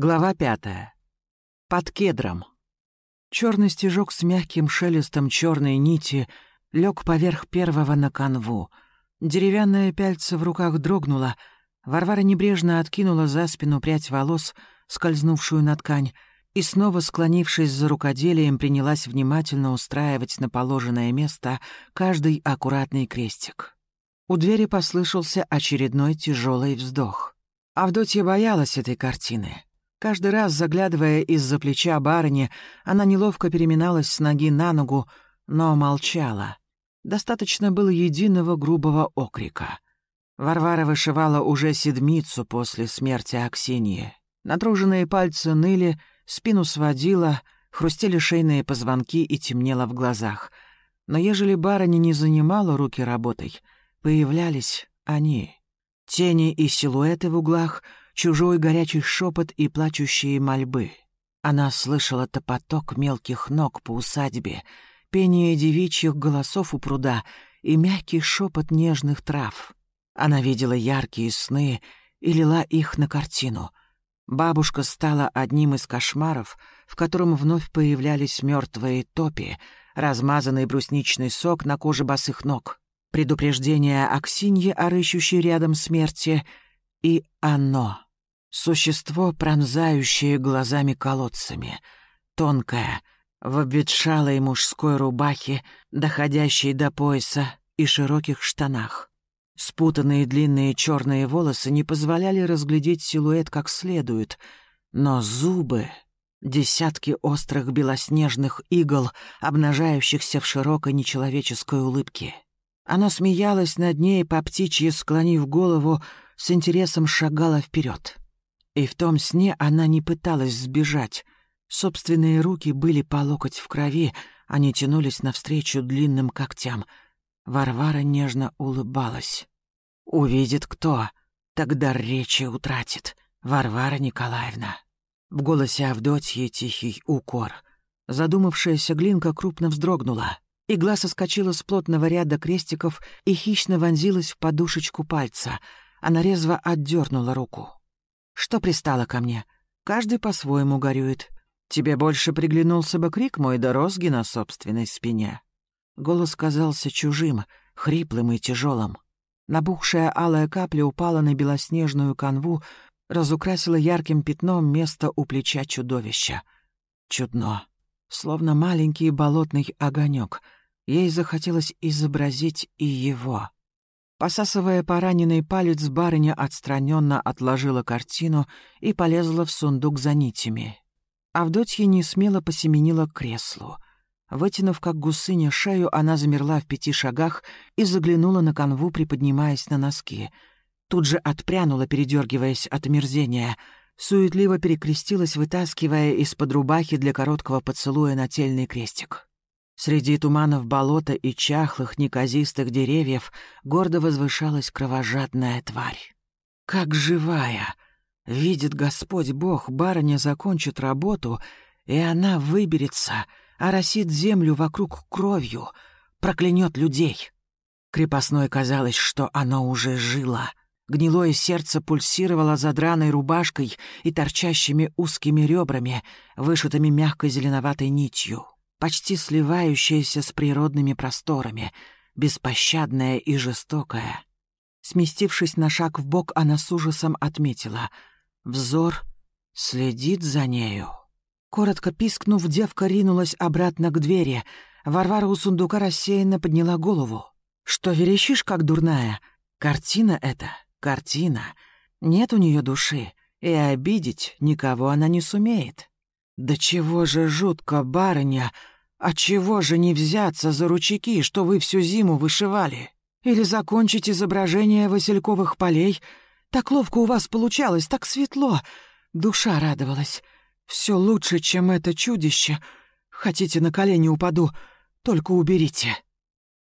Глава пятая. Под кедром. Черный стежок с мягким шелестом черной нити лег поверх первого на канву. Деревянное пяльце в руках дрогнуло. Варвара небрежно откинула за спину прядь волос, скользнувшую на ткань, и снова, склонившись за рукоделием, принялась внимательно устраивать на положенное место каждый аккуратный крестик. У двери послышался очередной тяжелый вздох. Авдотья боялась этой картины. Каждый раз, заглядывая из-за плеча барыни, она неловко переминалась с ноги на ногу, но молчала. Достаточно было единого грубого окрика. Варвара вышивала уже седмицу после смерти Аксиньи. Натруженные пальцы ныли, спину сводила, хрустели шейные позвонки и темнело в глазах. Но ежели барыня не занимала руки работой, появлялись они. Тени и силуэты в углах — чужой горячий шепот и плачущие мольбы. Она слышала топоток мелких ног по усадьбе, пение девичьих голосов у пруда и мягкий шепот нежных трав. Она видела яркие сны и лила их на картину. Бабушка стала одним из кошмаров, в котором вновь появлялись мертвые топи, размазанный брусничный сок на коже босых ног, предупреждение Аксиньи о рыщущей рядом смерти и оно. Существо, пронзающее глазами колодцами, тонкое, в обветшалой мужской рубахе, доходящей до пояса и широких штанах. Спутанные длинные черные волосы не позволяли разглядеть силуэт как следует, но зубы, десятки острых белоснежных игл, обнажающихся в широкой нечеловеческой улыбке. Она смеялась над ней, по птичьи склонив голову, с интересом шагала вперед. И в том сне она не пыталась сбежать. Собственные руки были по локоть в крови, они тянулись навстречу длинным когтям. Варвара нежно улыбалась. «Увидит кто, тогда речи утратит. Варвара Николаевна». В голосе Авдотьи тихий укор. Задумавшаяся Глинка крупно вздрогнула. Игла соскочила с плотного ряда крестиков и хищно вонзилась в подушечку пальца. Она резво отдернула руку. Что пристало ко мне? Каждый по-своему горюет. Тебе больше приглянулся бы крик мой до розги на собственной спине. Голос казался чужим, хриплым и тяжелым. Набухшая алая капля упала на белоснежную канву, разукрасила ярким пятном место у плеча чудовища. Чудно. Словно маленький болотный огонек. Ей захотелось изобразить и его. Посасывая пораненный палец, барыня отстраненно отложила картину и полезла в сундук за нитями. Авдотья не смело посеменила к креслу. Вытянув как гусыня шею, она замерла в пяти шагах и заглянула на канву, приподнимаясь на носки. Тут же отпрянула, передергиваясь от омерзения. Суетливо перекрестилась, вытаскивая из-под рубахи для короткого поцелуя нательный крестик. Среди туманов болота и чахлых неказистых деревьев гордо возвышалась кровожадная тварь. Как живая! Видит Господь Бог, барыня закончит работу, и она выберется, оросит землю вокруг кровью, проклянет людей. Крепостной казалось, что оно уже жило. Гнилое сердце пульсировало задраной рубашкой и торчащими узкими ребрами, вышитыми мягкой зеленоватой нитью почти сливающаяся с природными просторами, беспощадная и жестокая. Сместившись на шаг в бок, она с ужасом отметила. Взор следит за нею. Коротко пискнув, девка ринулась обратно к двери. Варвара у сундука рассеянно подняла голову. «Что верещишь, как дурная? Картина это, картина. Нет у нее души, и обидеть никого она не сумеет». «Да чего же жутко, барыня! А чего же не взяться за ручейки, что вы всю зиму вышивали? Или закончить изображение васильковых полей? Так ловко у вас получалось, так светло. Душа радовалась. Все лучше, чем это чудище. Хотите, на колени упаду, только уберите».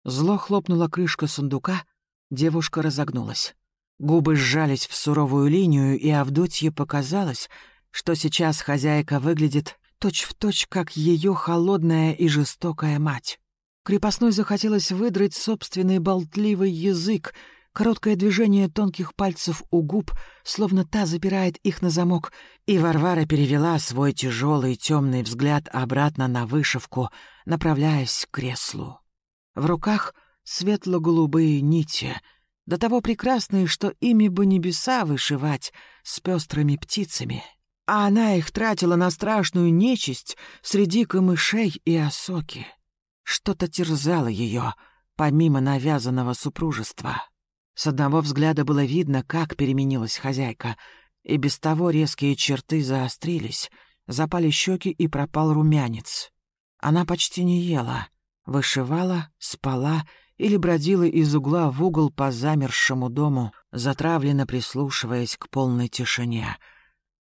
Зло хлопнула крышка сундука, девушка разогнулась. Губы сжались в суровую линию, и Авдотье показалось, что сейчас хозяйка выглядит точь-в-точь, точь, как ее холодная и жестокая мать. Крепостной захотелось выдрать собственный болтливый язык, короткое движение тонких пальцев у губ, словно та запирает их на замок, и Варвара перевела свой тяжелый темный взгляд обратно на вышивку, направляясь к креслу. В руках светло-голубые нити, до того прекрасные, что ими бы небеса вышивать с пестрыми птицами. А она их тратила на страшную нечисть среди камышей и осоки. Что-то терзало ее, помимо навязанного супружества. С одного взгляда было видно, как переменилась хозяйка, и без того резкие черты заострились, запали щеки и пропал румянец. Она почти не ела, вышивала, спала или бродила из угла в угол по замершему дому, затравленно прислушиваясь к полной тишине.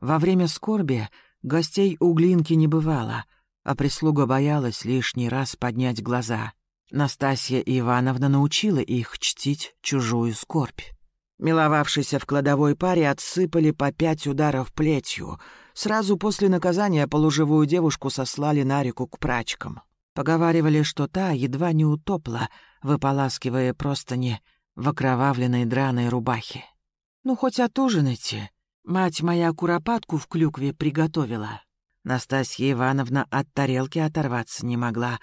Во время скорби гостей у Глинки не бывало, а прислуга боялась лишний раз поднять глаза. Настасья Ивановна научила их чтить чужую скорбь. Миловавшиеся в кладовой паре отсыпали по пять ударов плетью. Сразу после наказания полуживую девушку сослали на реку к прачкам. Поговаривали, что та едва не утопла, выполаскивая простыни в окровавленной драной рубахе. «Ну, хоть отужинайте. Мать моя куропатку в клюкве приготовила». Настасья Ивановна от тарелки оторваться не могла.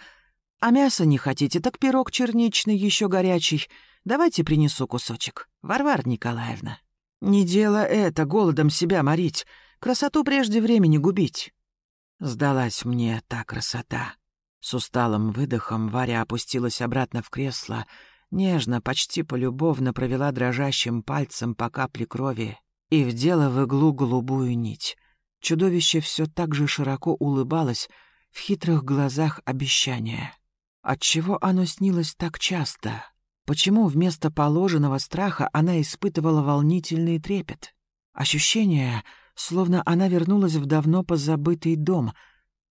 «А мясо не хотите, так пирог черничный еще горячий. Давайте принесу кусочек, Варвара Николаевна». «Не дело это, голодом себя морить, красоту прежде времени губить». Сдалась мне та красота. С усталым выдохом Варя опустилась обратно в кресло, нежно, почти полюбовно провела дрожащим пальцем по капле крови и вдела в иглу голубую нить. Чудовище все так же широко улыбалось, в хитрых глазах обещания. Отчего оно снилось так часто? Почему вместо положенного страха она испытывала волнительный трепет? Ощущение, словно она вернулась в давно позабытый дом —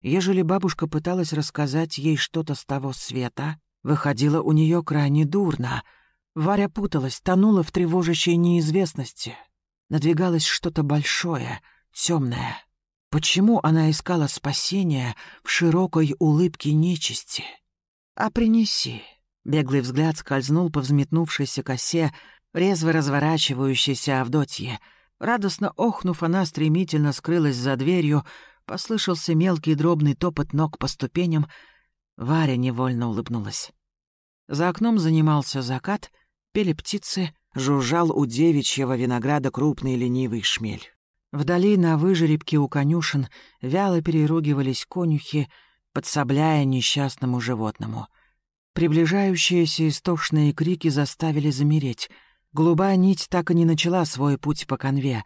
Ежели бабушка пыталась рассказать ей что-то с того света, выходило у нее крайне дурно. Варя путалась, тонула в тревожащей неизвестности. Надвигалось что-то большое, темное. Почему она искала спасения в широкой улыбке нечисти? «А принеси». Беглый взгляд скользнул по взметнувшейся косе, резво разворачивающейся Авдотье. Радостно охнув, она стремительно скрылась за дверью, Послышался мелкий дробный топот ног по ступеням. Варя невольно улыбнулась. За окном занимался закат, пели птицы, жужжал у девичьего винограда крупный ленивый шмель. Вдали на выжеребке у конюшен вяло переругивались конюхи, подсобляя несчастному животному. Приближающиеся истошные крики заставили замереть. Голубая нить так и не начала свой путь по конве.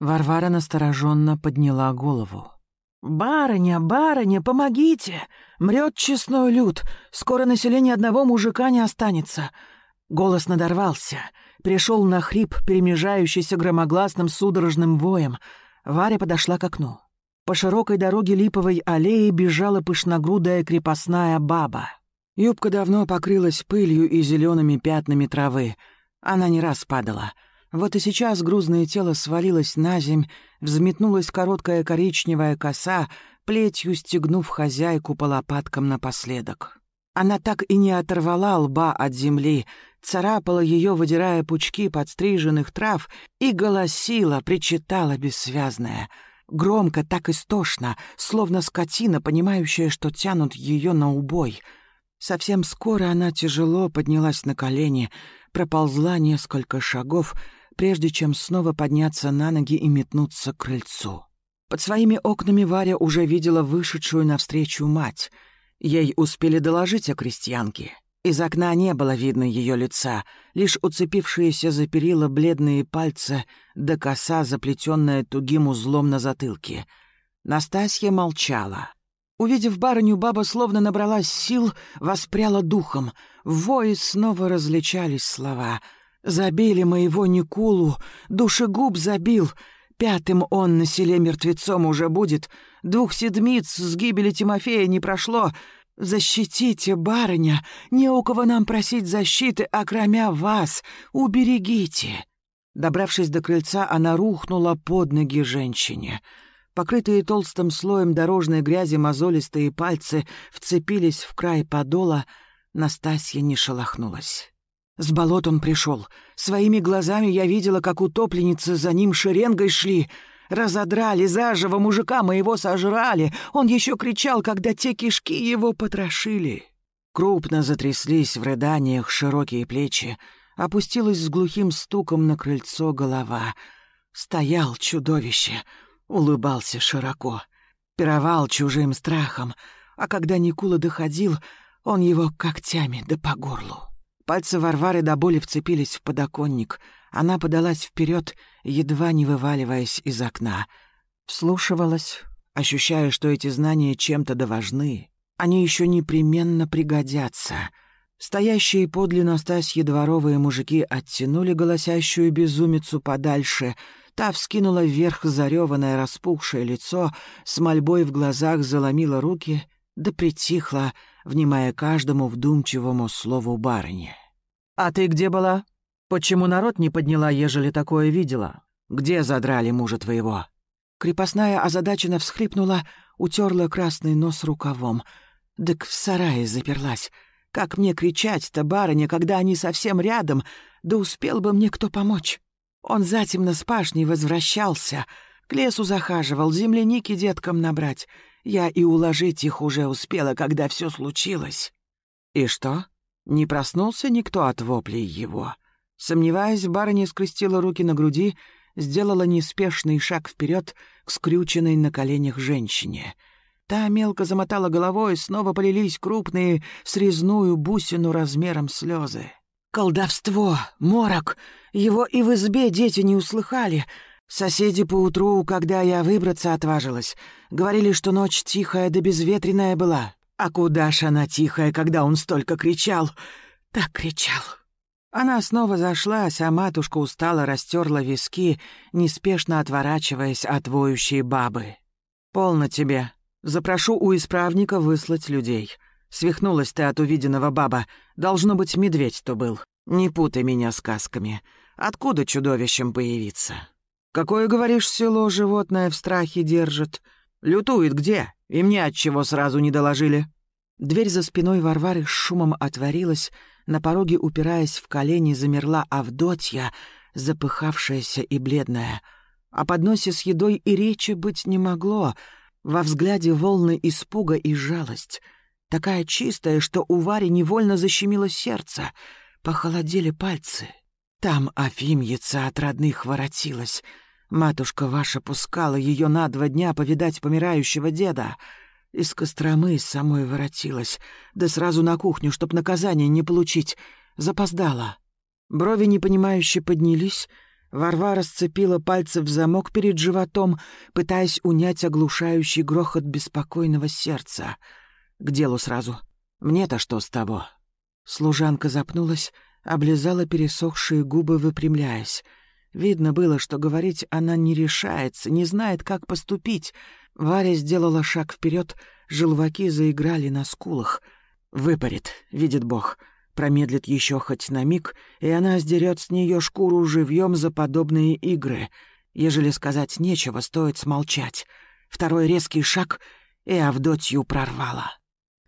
Варвара настороженно подняла голову. «Барыня, барыня, помогите! Мрет честной люд, скоро население одного мужика не останется!» Голос надорвался, пришел на хрип, перемежающийся громогласным судорожным воем. Варя подошла к окну. По широкой дороге липовой аллеи бежала пышногрудая крепостная баба. Юбка давно покрылась пылью и зелеными пятнами травы. Она не раз падала — вот и сейчас грузное тело свалилось на земь, взметнулась короткая коричневая коса, плетью стегнув хозяйку по лопаткам напоследок. Она так и не оторвала лба от земли, царапала ее, выдирая пучки подстриженных трав, и голосила, причитала бессвязная. Громко, так истошно, словно скотина, понимающая, что тянут ее на убой. Совсем скоро она тяжело поднялась на колени, проползла несколько шагов — прежде чем снова подняться на ноги и метнуться к крыльцу. Под своими окнами Варя уже видела вышедшую навстречу мать. Ей успели доложить о крестьянке. Из окна не было видно ее лица, лишь уцепившиеся за перила бледные пальцы да коса, заплетенная тугим узлом на затылке. Настасья молчала. Увидев барыню, баба словно набралась сил, воспряла духом. В вое снова различались слова — Забили моего Никулу, душегуб забил. Пятым он на селе мертвецом уже будет. Двух седмиц с гибели Тимофея не прошло. Защитите, барыня, не у кого нам просить защиты, окромя вас. Уберегите». Добравшись до крыльца, она рухнула под ноги женщине. Покрытые толстым слоем дорожной грязи мозолистые пальцы вцепились в край подола, Настасья не шелохнулась. С болот он пришел. Своими глазами я видела, как утопленницы за ним шеренгой шли. Разодрали заживо, мужика моего сожрали. Он еще кричал, когда те кишки его потрошили. Крупно затряслись в рыданиях широкие плечи. Опустилась с глухим стуком на крыльцо голова. Стоял чудовище, улыбался широко. Пировал чужим страхом, а когда Никула доходил, он его когтями да по горлу. Пальцы Варвары до боли вцепились в подоконник. Она подалась вперед, едва не вываливаясь из окна. Вслушивалась, ощущая, что эти знания чем-то доважны. Они еще непременно пригодятся. Стоящие подле Настасьи дворовые мужики оттянули голосящую безумицу подальше. Та вскинула вверх зареванное распухшее лицо, с мольбой в глазах заломила руки, да притихла, внимая каждому вдумчивому слову барыни. «А ты где была? Почему народ не подняла, ежели такое видела? Где задрали мужа твоего?» Крепостная озадаченно всхлипнула, утерла красный нос рукавом. «Так в сарае заперлась. Как мне кричать-то, барыня, когда они совсем рядом? Да успел бы мне кто помочь. Он затемно с пашней возвращался, к лесу захаживал, земляники деткам набрать. Я и уложить их уже успела, когда все случилось». «И что? Не проснулся никто от воплей его?» Сомневаясь, барыня скрестила руки на груди, сделала неспешный шаг вперед к скрюченной на коленях женщине. Та мелко замотала головой, снова полились крупные, срезную бусину размером слезы. «Колдовство! Морок! Его и в избе дети не услыхали!» Соседи поутру, когда я выбраться отважилась, говорили, что ночь тихая да безветренная была. А куда ж она тихая, когда он столько кричал? Так кричал. Она снова зашлась, а матушка устало растерла виски, неспешно отворачиваясь от воющей бабы. «Полно тебе. Запрошу у исправника выслать людей. Свихнулась ты от увиденного баба. Должно быть, медведь то был. Не путай меня сказками. Откуда чудовищем появиться?» «Какое, говоришь, село животное в страхе держит? Лютует где? И мне отчего сразу не доложили?» Дверь за спиной Варвары с шумом отворилась, на пороге, упираясь в колени, замерла Авдотья, запыхавшаяся и бледная. О подносе с едой и речи быть не могло. Во взгляде волны испуга и жалость. Такая чистая, что у Вари невольно защемило сердце. Похолодели пальцы. Там Афимьица от родных воротилась. Матушка ваша пускала ее на два дня повидать помирающего деда — из Костромы самой воротилась, да сразу на кухню, чтоб наказание не получить. Запоздала. Брови непонимающе поднялись, Варвара сцепила пальцы в замок перед животом, пытаясь унять оглушающий грохот беспокойного сердца. К делу сразу. Мне-то что с того? Служанка запнулась, облизала пересохшие губы, выпрямляясь. Видно было, что говорить она не решается, не знает, как поступить — Варя сделала шаг вперед, желваки заиграли на скулах. Выпарит, видит Бог. Промедлит еще хоть на миг, и она сдерет с нее шкуру живьем за подобные игры. Ежели сказать нечего, стоит смолчать. Второй резкий шаг, и Авдотью прорвала.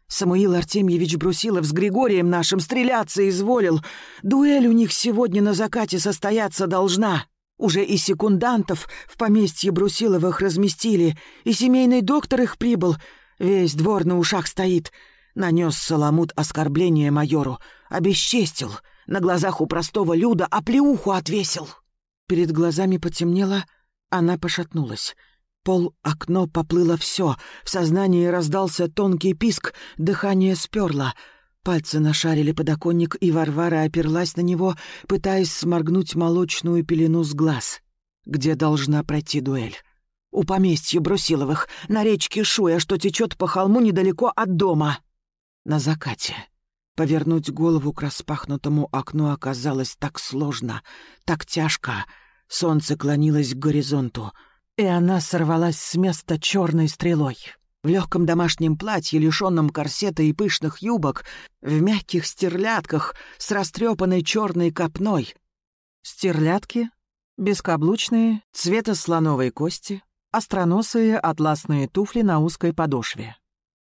Самуил Артемьевич Брусилов с Григорием нашим стреляться изволил. Дуэль у них сегодня на закате состояться должна. Уже и секундантов в поместье Брусиловых разместили, и семейный доктор их прибыл. Весь двор на ушах стоит. Нанес Соломут оскорбление майору, обесчестил, на глазах у простого люда оплеуху отвесил. Перед глазами потемнело, она пошатнулась. Пол, окно поплыло все, в сознании раздался тонкий писк, дыхание сперло — Пальцы нашарили подоконник, и Варвара оперлась на него, пытаясь сморгнуть молочную пелену с глаз. Где должна пройти дуэль? У поместья Брусиловых, на речке Шуя, что течет по холму недалеко от дома. На закате. Повернуть голову к распахнутому окну оказалось так сложно, так тяжко. Солнце клонилось к горизонту, и она сорвалась с места черной стрелой в легком домашнем платье, лишенном корсета и пышных юбок, в мягких стерлятках с растрепанной черной копной. Стерлядки, бескаблучные, цвета слоновой кости, остроносые атласные туфли на узкой подошве.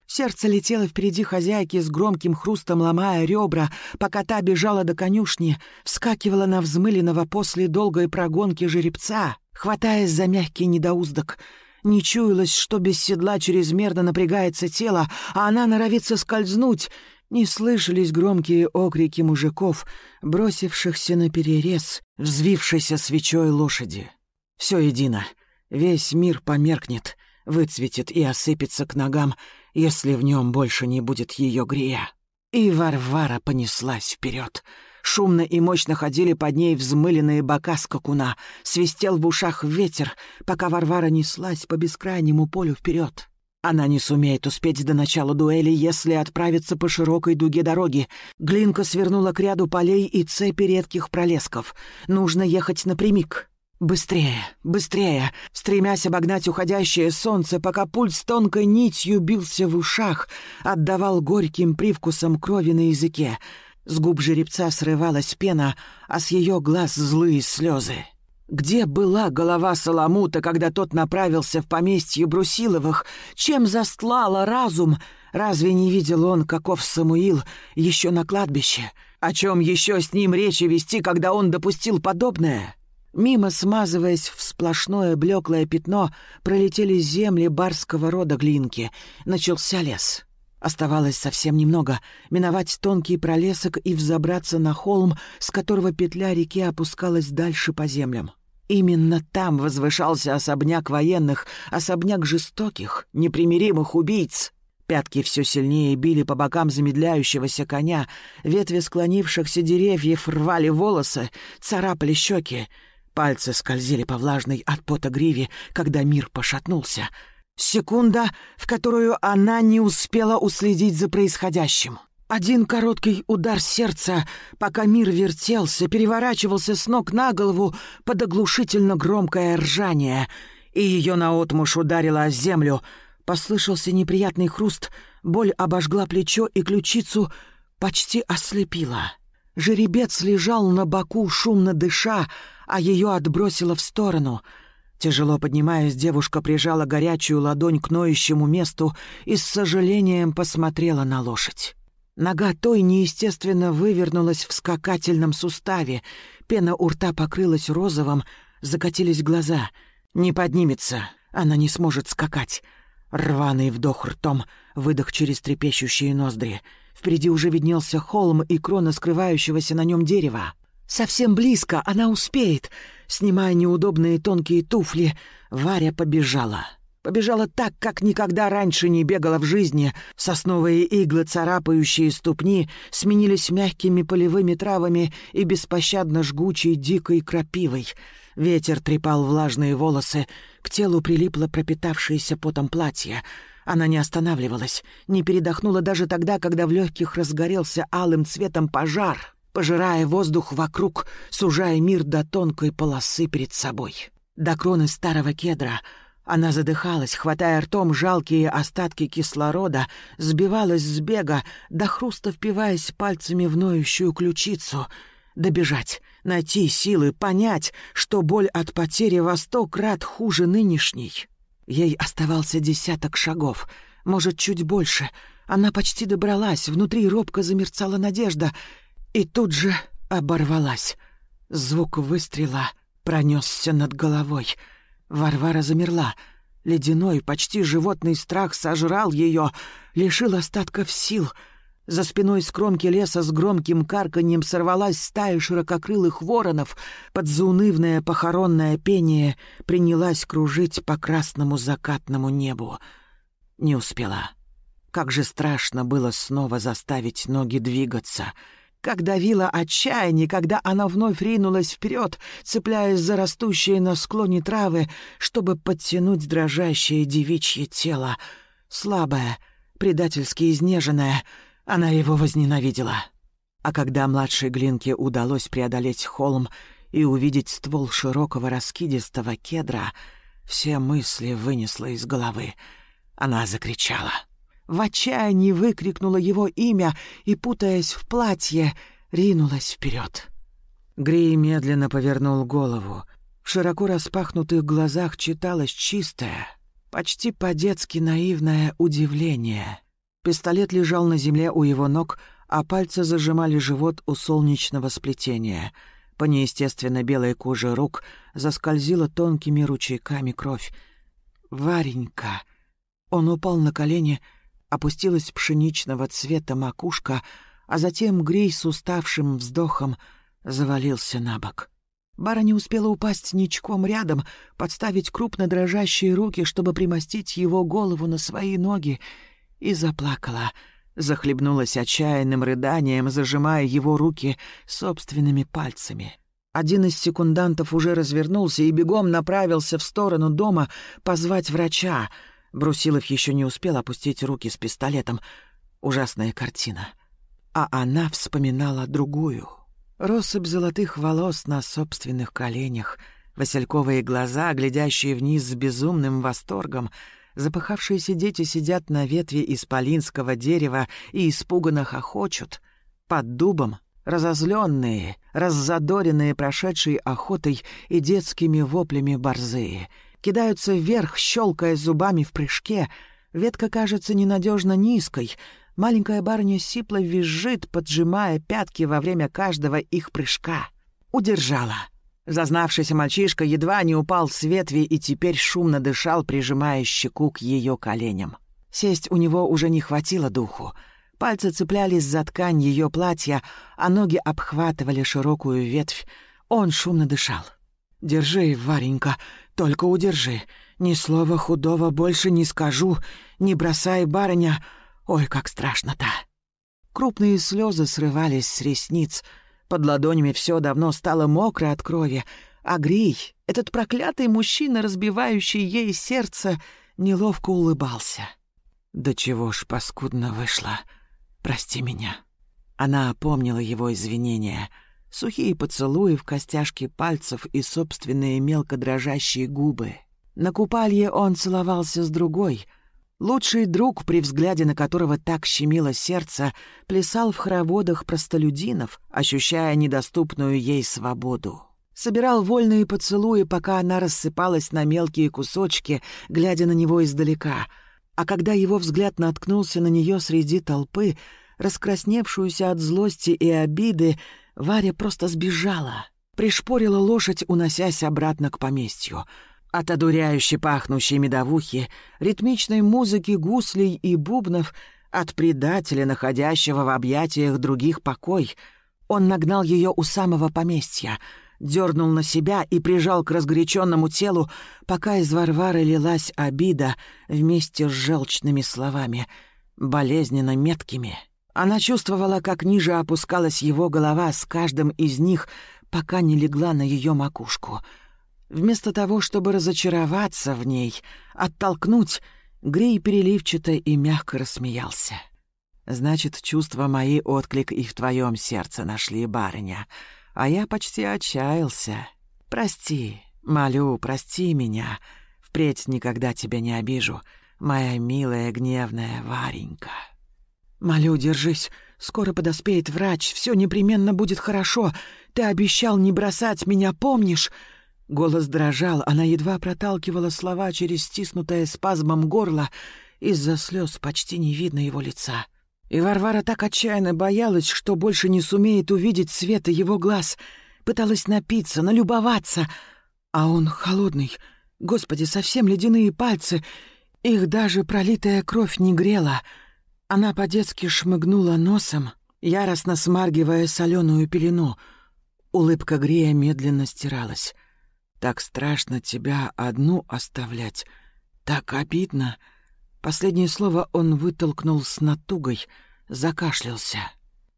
Сердце летело впереди хозяйки с громким хрустом ломая ребра, пока та бежала до конюшни, вскакивала на взмыленного после долгой прогонки жеребца, хватаясь за мягкий недоуздок. Не чуялось, что без седла чрезмерно напрягается тело, а она норовится скользнуть. Не слышались громкие окрики мужиков, бросившихся на перерез, взвившейся свечой лошади. Все едино. Весь мир померкнет, выцветит и осыпется к ногам, если в нем больше не будет ее грея. И Варвара понеслась вперед. Шумно и мощно ходили под ней взмыленные бока скакуна. Свистел в ушах ветер, пока Варвара неслась по бескрайнему полю вперед. Она не сумеет успеть до начала дуэли, если отправиться по широкой дуге дороги. Глинка свернула к ряду полей и цепи редких пролесков. Нужно ехать напрямик. Быстрее, быстрее, стремясь обогнать уходящее солнце, пока пульс тонкой нитью бился в ушах, отдавал горьким привкусом крови на языке. С губ жеребца срывалась пена, а с ее глаз злые слезы. Где была голова Соломута, когда тот направился в поместье Брусиловых? Чем застлала разум? Разве не видел он, каков Самуил, еще на кладбище? О чем еще с ним речи вести, когда он допустил подобное?» Мимо, смазываясь в сплошное блеклое пятно, пролетели земли барского рода глинки. Начался лес. Оставалось совсем немного — миновать тонкий пролесок и взобраться на холм, с которого петля реки опускалась дальше по землям. Именно там возвышался особняк военных, особняк жестоких, непримиримых убийц. Пятки все сильнее били по бокам замедляющегося коня, ветви склонившихся деревьев рвали волосы, царапали щеки — Пальцы скользили по влажной от пота гриве, когда мир пошатнулся. Секунда, в которую она не успела уследить за происходящим. Один короткий удар сердца, пока мир вертелся, переворачивался с ног на голову под оглушительно громкое ржание, и ее наотмашь ударила о землю. Послышался неприятный хруст, боль обожгла плечо и ключицу почти ослепила. Жеребец лежал на боку, шумно дыша, а ее отбросило в сторону. Тяжело поднимаясь, девушка прижала горячую ладонь к ноющему месту и с сожалением посмотрела на лошадь. Нога той неестественно вывернулась в скакательном суставе, пена у рта покрылась розовым, закатились глаза. Не поднимется, она не сможет скакать. Рваный вдох ртом, выдох через трепещущие ноздри. Впереди уже виднелся холм и крона скрывающегося на нем дерева. Совсем близко, она успеет. Снимая неудобные тонкие туфли, Варя побежала. Побежала так, как никогда раньше не бегала в жизни. Сосновые иглы, царапающие ступни, сменились мягкими полевыми травами и беспощадно жгучей дикой крапивой. Ветер трепал влажные волосы, к телу прилипло пропитавшееся потом платье. Она не останавливалась, не передохнула даже тогда, когда в легких разгорелся алым цветом пожар — пожирая воздух вокруг, сужая мир до тонкой полосы перед собой. До кроны старого кедра она задыхалась, хватая ртом жалкие остатки кислорода, сбивалась с бега, до хруста впиваясь пальцами в ноющую ключицу. Добежать, найти силы, понять, что боль от потери во сто крат хуже нынешней. Ей оставался десяток шагов, может, чуть больше. Она почти добралась, внутри робко замерцала надежда — и тут же оборвалась. Звук выстрела пронесся над головой. Варвара замерла. Ледяной, почти животный страх сожрал ее, лишил остатков сил. За спиной с кромки леса с громким карканьем сорвалась стая ширококрылых воронов. Под заунывное похоронное пение принялась кружить по красному закатному небу. Не успела. Как же страшно было снова заставить ноги двигаться — как давило отчаяние, когда она вновь ринулась вперед, цепляясь за растущие на склоне травы, чтобы подтянуть дрожащее девичье тело. Слабое, предательски изнеженное, она его возненавидела. А когда младшей Глинке удалось преодолеть холм и увидеть ствол широкого раскидистого кедра, все мысли вынесла из головы. Она закричала — в отчаянии выкрикнула его имя и, путаясь в платье, ринулась вперед. Грей медленно повернул голову. В широко распахнутых глазах читалось чистое, почти по-детски наивное удивление. Пистолет лежал на земле у его ног, а пальцы зажимали живот у солнечного сплетения. По неестественно белой коже рук заскользила тонкими ручейками кровь. «Варенька!» Он упал на колени, опустилась пшеничного цвета макушка, а затем Грей с уставшим вздохом завалился на бок. Бара не успела упасть ничком рядом, подставить крупно дрожащие руки, чтобы примостить его голову на свои ноги, и заплакала, захлебнулась отчаянным рыданием, зажимая его руки собственными пальцами. Один из секундантов уже развернулся и бегом направился в сторону дома позвать врача. Брусилов еще не успел опустить руки с пистолетом. Ужасная картина. А она вспоминала другую — Россыпь золотых волос на собственных коленях, васильковые глаза, глядящие вниз с безумным восторгом, запыхавшиеся дети сидят на ветви исполинского дерева и испуганно хохочут. Под дубом разозленные, раззадоренные прошедшей охотой и детскими воплями борзые. Кидаются вверх, щелкая зубами в прыжке. Ветка кажется ненадежно низкой — Маленькая барыня сипло визжит, поджимая пятки во время каждого их прыжка. Удержала. Зазнавшийся мальчишка едва не упал с ветви и теперь шумно дышал, прижимая щеку к ее коленям. Сесть у него уже не хватило духу. Пальцы цеплялись за ткань ее платья, а ноги обхватывали широкую ветвь. Он шумно дышал. «Держи, Варенька, только удержи. Ни слова худого больше не скажу. Не бросай, барыня, Ой, как страшно-то. Крупные слезы срывались с ресниц. Под ладонями все давно стало мокро от крови. А Грей, этот проклятый мужчина, разбивающий ей сердце, неловко улыбался. «Да чего ж паскудно вышло. Прости меня». Она опомнила его извинения. Сухие поцелуи в костяшки пальцев и собственные мелко дрожащие губы. На купалье он целовался с другой — Лучший друг, при взгляде на которого так щемило сердце, плясал в хороводах простолюдинов, ощущая недоступную ей свободу. Собирал вольные поцелуи, пока она рассыпалась на мелкие кусочки, глядя на него издалека. А когда его взгляд наткнулся на нее среди толпы, раскрасневшуюся от злости и обиды, Варя просто сбежала, пришпорила лошадь, уносясь обратно к поместью — от одуряюще пахнущей медовухи, ритмичной музыки гуслей и бубнов, от предателя, находящего в объятиях других покой, он нагнал ее у самого поместья, дернул на себя и прижал к разгоряченному телу, пока из Варвары лилась обида вместе с желчными словами, болезненно меткими. Она чувствовала, как ниже опускалась его голова с каждым из них, пока не легла на ее макушку — Вместо того, чтобы разочароваться в ней, оттолкнуть, Грей переливчато и мягко рассмеялся. «Значит, чувства мои отклик и в твоем сердце нашли, барыня, а я почти отчаялся. Прости, молю, прости меня, впредь никогда тебя не обижу, моя милая гневная Варенька». «Молю, держись, скоро подоспеет врач, все непременно будет хорошо. Ты обещал не бросать меня, помнишь?» Голос дрожал, она едва проталкивала слова через стиснутое спазмом горло. Из-за слез почти не видно его лица. И Варвара так отчаянно боялась, что больше не сумеет увидеть света его глаз. Пыталась напиться, налюбоваться. А он холодный. Господи, совсем ледяные пальцы. Их даже пролитая кровь не грела. Она по-детски шмыгнула носом, яростно смаргивая соленую пелену. Улыбка Грея медленно стиралась. Так страшно тебя одну оставлять. Так обидно. Последнее слово он вытолкнул с натугой, закашлялся.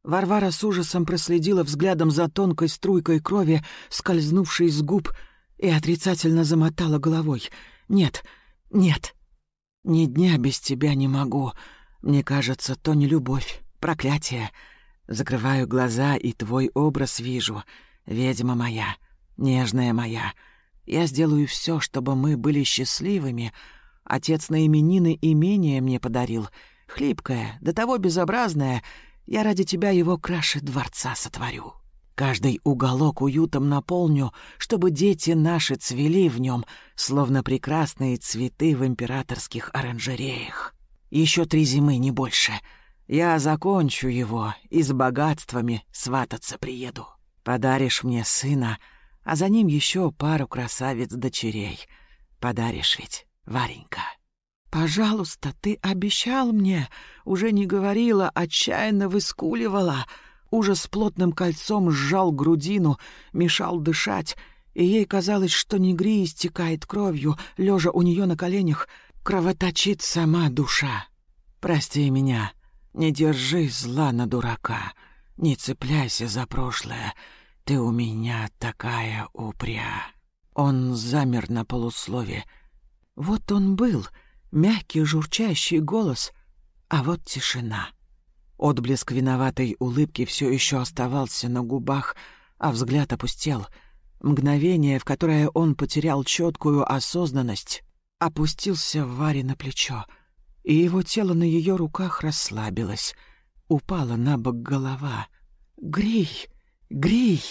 Варвара с ужасом проследила взглядом за тонкой струйкой крови, скользнувшей с губ, и отрицательно замотала головой. «Нет, нет, ни дня без тебя не могу. Мне кажется, то не любовь, проклятие. Закрываю глаза, и твой образ вижу. Ведьма моя, нежная моя, я сделаю все, чтобы мы были счастливыми. Отец на именины имение мне подарил. Хлипкое, до того безобразное. Я ради тебя его краше дворца сотворю. Каждый уголок уютом наполню, чтобы дети наши цвели в нем, словно прекрасные цветы в императорских оранжереях. Еще три зимы, не больше. Я закончу его и с богатствами свататься приеду. Подаришь мне сына, а за ним еще пару красавиц-дочерей. Подаришь ведь, Варенька. «Пожалуйста, ты обещал мне!» Уже не говорила, отчаянно выскуливала. Ужас плотным кольцом сжал грудину, мешал дышать, и ей казалось, что негри истекает кровью, лежа у нее на коленях, кровоточит сама душа. «Прости меня, не держи зла на дурака, не цепляйся за прошлое, ты у меня такая упря». Он замер на полуслове. Вот он был, мягкий журчащий голос, а вот тишина. Отблеск виноватой улыбки все еще оставался на губах, а взгляд опустел. Мгновение, в которое он потерял четкую осознанность, опустился Варе на плечо, и его тело на ее руках расслабилось. Упала на бок голова. «Грей! Грей!»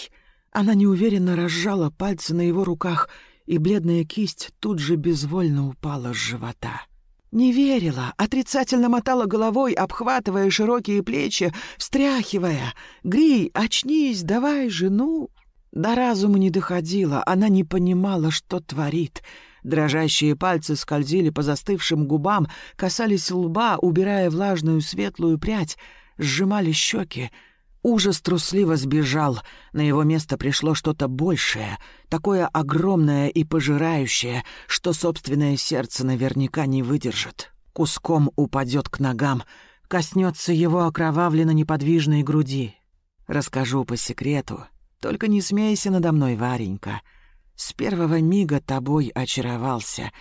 Она неуверенно разжала пальцы на его руках, и бледная кисть тут же безвольно упала с живота. Не верила, отрицательно мотала головой, обхватывая широкие плечи, встряхивая. «Гри, очнись, давай жену!» До разума не доходила, она не понимала, что творит. Дрожащие пальцы скользили по застывшим губам, касались лба, убирая влажную светлую прядь, сжимали щеки — Ужас трусливо сбежал. На его место пришло что-то большее, такое огромное и пожирающее, что собственное сердце наверняка не выдержит. Куском упадет к ногам, коснется его окровавленно неподвижной груди. Расскажу по секрету. Только не смейся надо мной, Варенька. С первого мига тобой очаровался.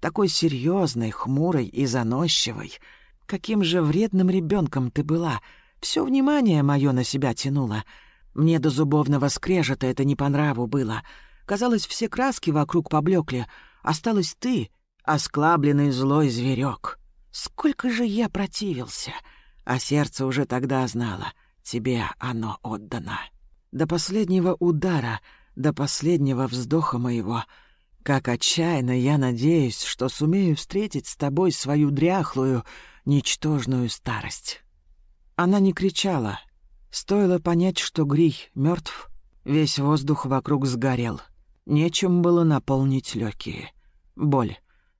Такой серьезной, хмурой и заносчивой. Каким же вредным ребенком ты была — все внимание мое на себя тянуло. Мне до зубовного скрежета это не по нраву было. Казалось, все краски вокруг поблекли. Осталась ты, осклабленный злой зверек. Сколько же я противился, а сердце уже тогда знало. Тебе оно отдано. До последнего удара, до последнего вздоха моего — как отчаянно я надеюсь, что сумею встретить с тобой свою дряхлую, ничтожную старость. Она не кричала. Стоило понять, что Грий мертв, весь воздух вокруг сгорел. Нечем было наполнить легкие. Боль.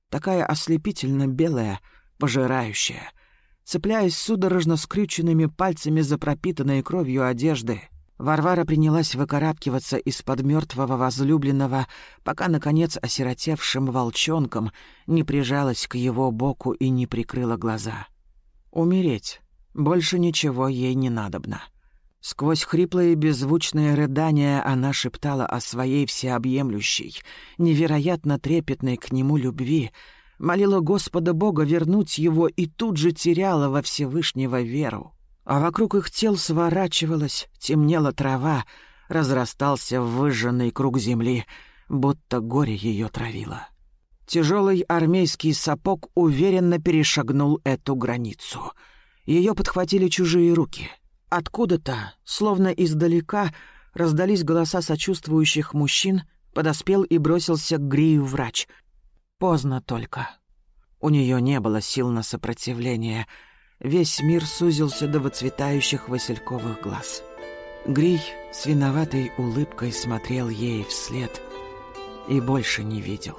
Такая ослепительно белая, пожирающая. Цепляясь судорожно скрюченными пальцами за пропитанные кровью одежды, Варвара принялась выкарабкиваться из-под мертвого возлюбленного, пока, наконец, осиротевшим волчонком не прижалась к его боку и не прикрыла глаза. Умереть. Больше ничего ей не надобно. Сквозь хриплые беззвучные рыдания она шептала о своей всеобъемлющей, невероятно трепетной к нему любви, молила Господа Бога вернуть его и тут же теряла во Всевышнего веру. А вокруг их тел сворачивалась, темнела трава, разрастался выжженный круг земли, будто горе ее травило. Тяжелый армейский сапог уверенно перешагнул эту границу — ее подхватили чужие руки. Откуда-то, словно издалека, раздались голоса сочувствующих мужчин, подоспел и бросился к Грию врач. Поздно только. У нее не было сил на сопротивление. Весь мир сузился до выцветающих васильковых глаз. Грий с виноватой улыбкой смотрел ей вслед и больше не видел.